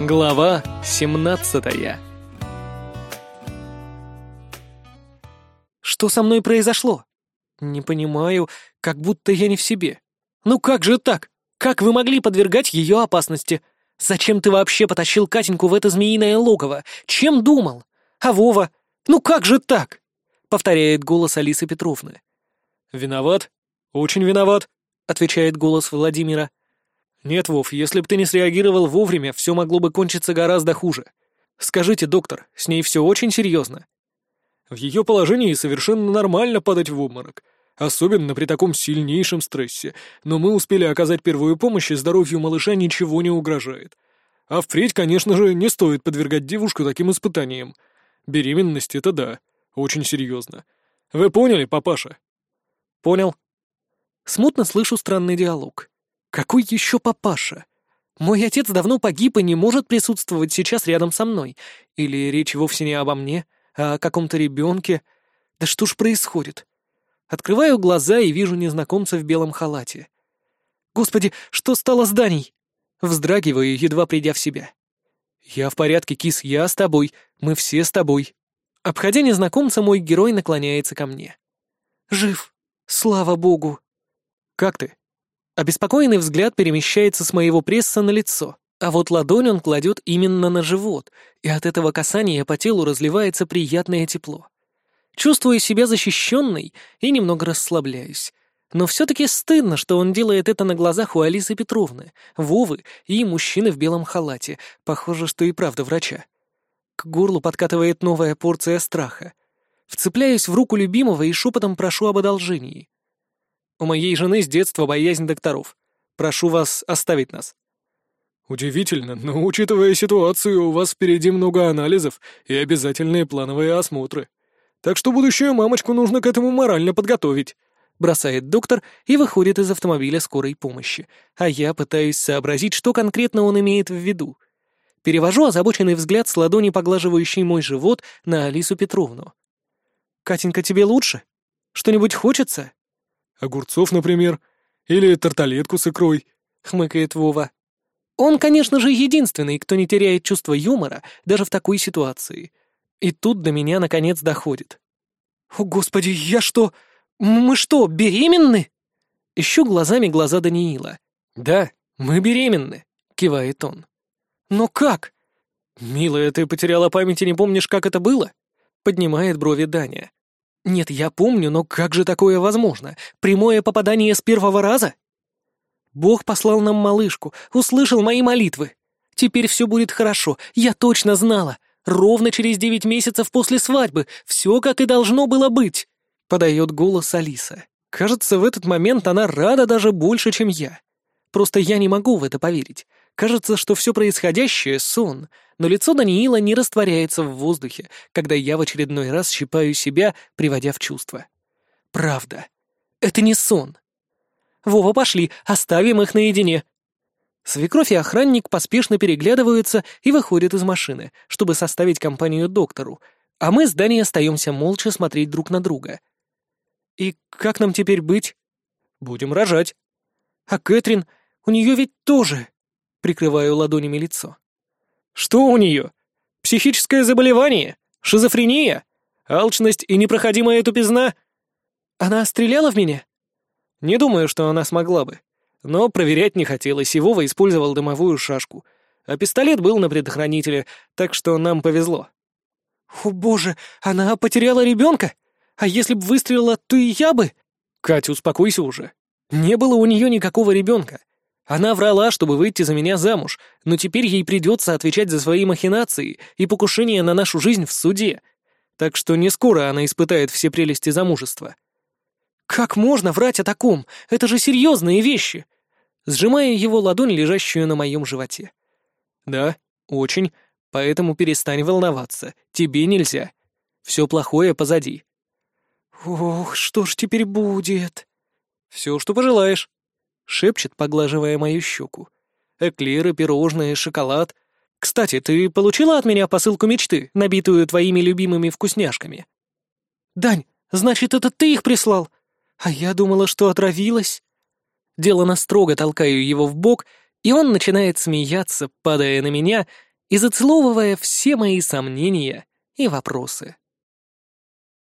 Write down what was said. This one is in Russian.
Глава 17 Что со мной произошло? Не понимаю, как будто я не в себе. Ну как же так? Как вы могли подвергать ее опасности? Зачем ты вообще потащил Катеньку в это змеиное логово? Чем думал? А Вова? Ну как же так? Повторяет голос Алисы Петровны. Виноват? Очень виноват, отвечает голос Владимира. «Нет, Вов, если бы ты не среагировал вовремя, все могло бы кончиться гораздо хуже. Скажите, доктор, с ней все очень серьезно?» «В ее положении совершенно нормально падать в обморок, особенно при таком сильнейшем стрессе, но мы успели оказать первую помощь, и здоровью малыша ничего не угрожает. А впредь, конечно же, не стоит подвергать девушку таким испытаниям. Беременность — это да, очень серьезно. Вы поняли, папаша?» «Понял». Смутно слышу странный диалог. Какой еще папаша? Мой отец давно погиб и не может присутствовать сейчас рядом со мной. Или речь вовсе не обо мне, а о каком-то ребенке. Да что ж происходит? Открываю глаза и вижу незнакомца в белом халате. Господи, что стало с Даней? Вздрагиваю, едва придя в себя. «Я в порядке, кис, я с тобой, мы все с тобой». Обходя незнакомца, мой герой наклоняется ко мне. «Жив, слава богу». «Как ты?» Обеспокоенный взгляд перемещается с моего пресса на лицо, а вот ладонь он кладет именно на живот, и от этого касания по телу разливается приятное тепло. Чувствую себя защищенной и немного расслабляюсь. Но все-таки стыдно, что он делает это на глазах у Алисы Петровны, Вовы и мужчины в белом халате, похоже, что и правда врача. К горлу подкатывает новая порция страха. Вцепляюсь в руку любимого и шепотом прошу об одолжении. У моей жены с детства боязнь докторов. Прошу вас оставить нас». «Удивительно, но, учитывая ситуацию, у вас впереди много анализов и обязательные плановые осмотры. Так что будущую мамочку нужно к этому морально подготовить», — бросает доктор и выходит из автомобиля скорой помощи, а я пытаюсь сообразить, что конкретно он имеет в виду. Перевожу озабоченный взгляд с ладони, поглаживающей мой живот, на Алису Петровну. «Катенька, тебе лучше? Что-нибудь хочется?» Огурцов, например. Или тарталетку с икрой», — хмыкает Вова. Он, конечно же, единственный, кто не теряет чувство юмора даже в такой ситуации. И тут до меня наконец доходит. «О, Господи, я что? Мы что, беременны?» Ищу глазами глаза Даниила. «Да, мы беременны», — кивает он. «Но как?» «Милая, ты потеряла память и не помнишь, как это было?» — поднимает брови Даня. Нет, я помню, но как же такое возможно? Прямое попадание с первого раза? Бог послал нам малышку, услышал мои молитвы. Теперь все будет хорошо, я точно знала. Ровно через девять месяцев после свадьбы, все как и должно было быть. Подает голос Алиса. Кажется, в этот момент она рада даже больше, чем я. Просто я не могу в это поверить. Кажется, что все происходящее — сон, но лицо Даниила не растворяется в воздухе, когда я в очередной раз щипаю себя, приводя в чувство. Правда. Это не сон. Вова, пошли, оставим их наедине. Свекровь и охранник поспешно переглядываются и выходят из машины, чтобы составить компанию доктору, а мы с Даней остаемся молча смотреть друг на друга. И как нам теперь быть? Будем рожать. А Кэтрин, у нее ведь тоже... Прикрываю ладонями лицо. Что у нее? Психическое заболевание? Шизофрения? Алчность и непроходимая тупизна? Она стреляла в меня? Не думаю, что она смогла бы. Но проверять не хотелось, и Вова использовал дымовую шашку. А пистолет был на предохранителе, так что нам повезло. «О боже, она потеряла ребенка? А если бы выстрелила, то и я бы...» «Катя, успокойся уже. Не было у нее никакого ребенка. Она врала, чтобы выйти за меня замуж, но теперь ей придется отвечать за свои махинации и покушения на нашу жизнь в суде. Так что не скоро она испытает все прелести замужества. «Как можно врать о таком? Это же серьезные вещи!» Сжимая его ладонь, лежащую на моем животе. «Да, очень. Поэтому перестань волноваться. Тебе нельзя. Все плохое позади». «Ох, что ж теперь будет?» «Все, что пожелаешь» шепчет, поглаживая мою щеку. «Эклеры, пирожные, шоколад. Кстати, ты получила от меня посылку мечты, набитую твоими любимыми вкусняшками?» «Дань, значит, это ты их прислал? А я думала, что отравилась». Делано строго толкаю его в бок, и он начинает смеяться, падая на меня и зацеловывая все мои сомнения и вопросы.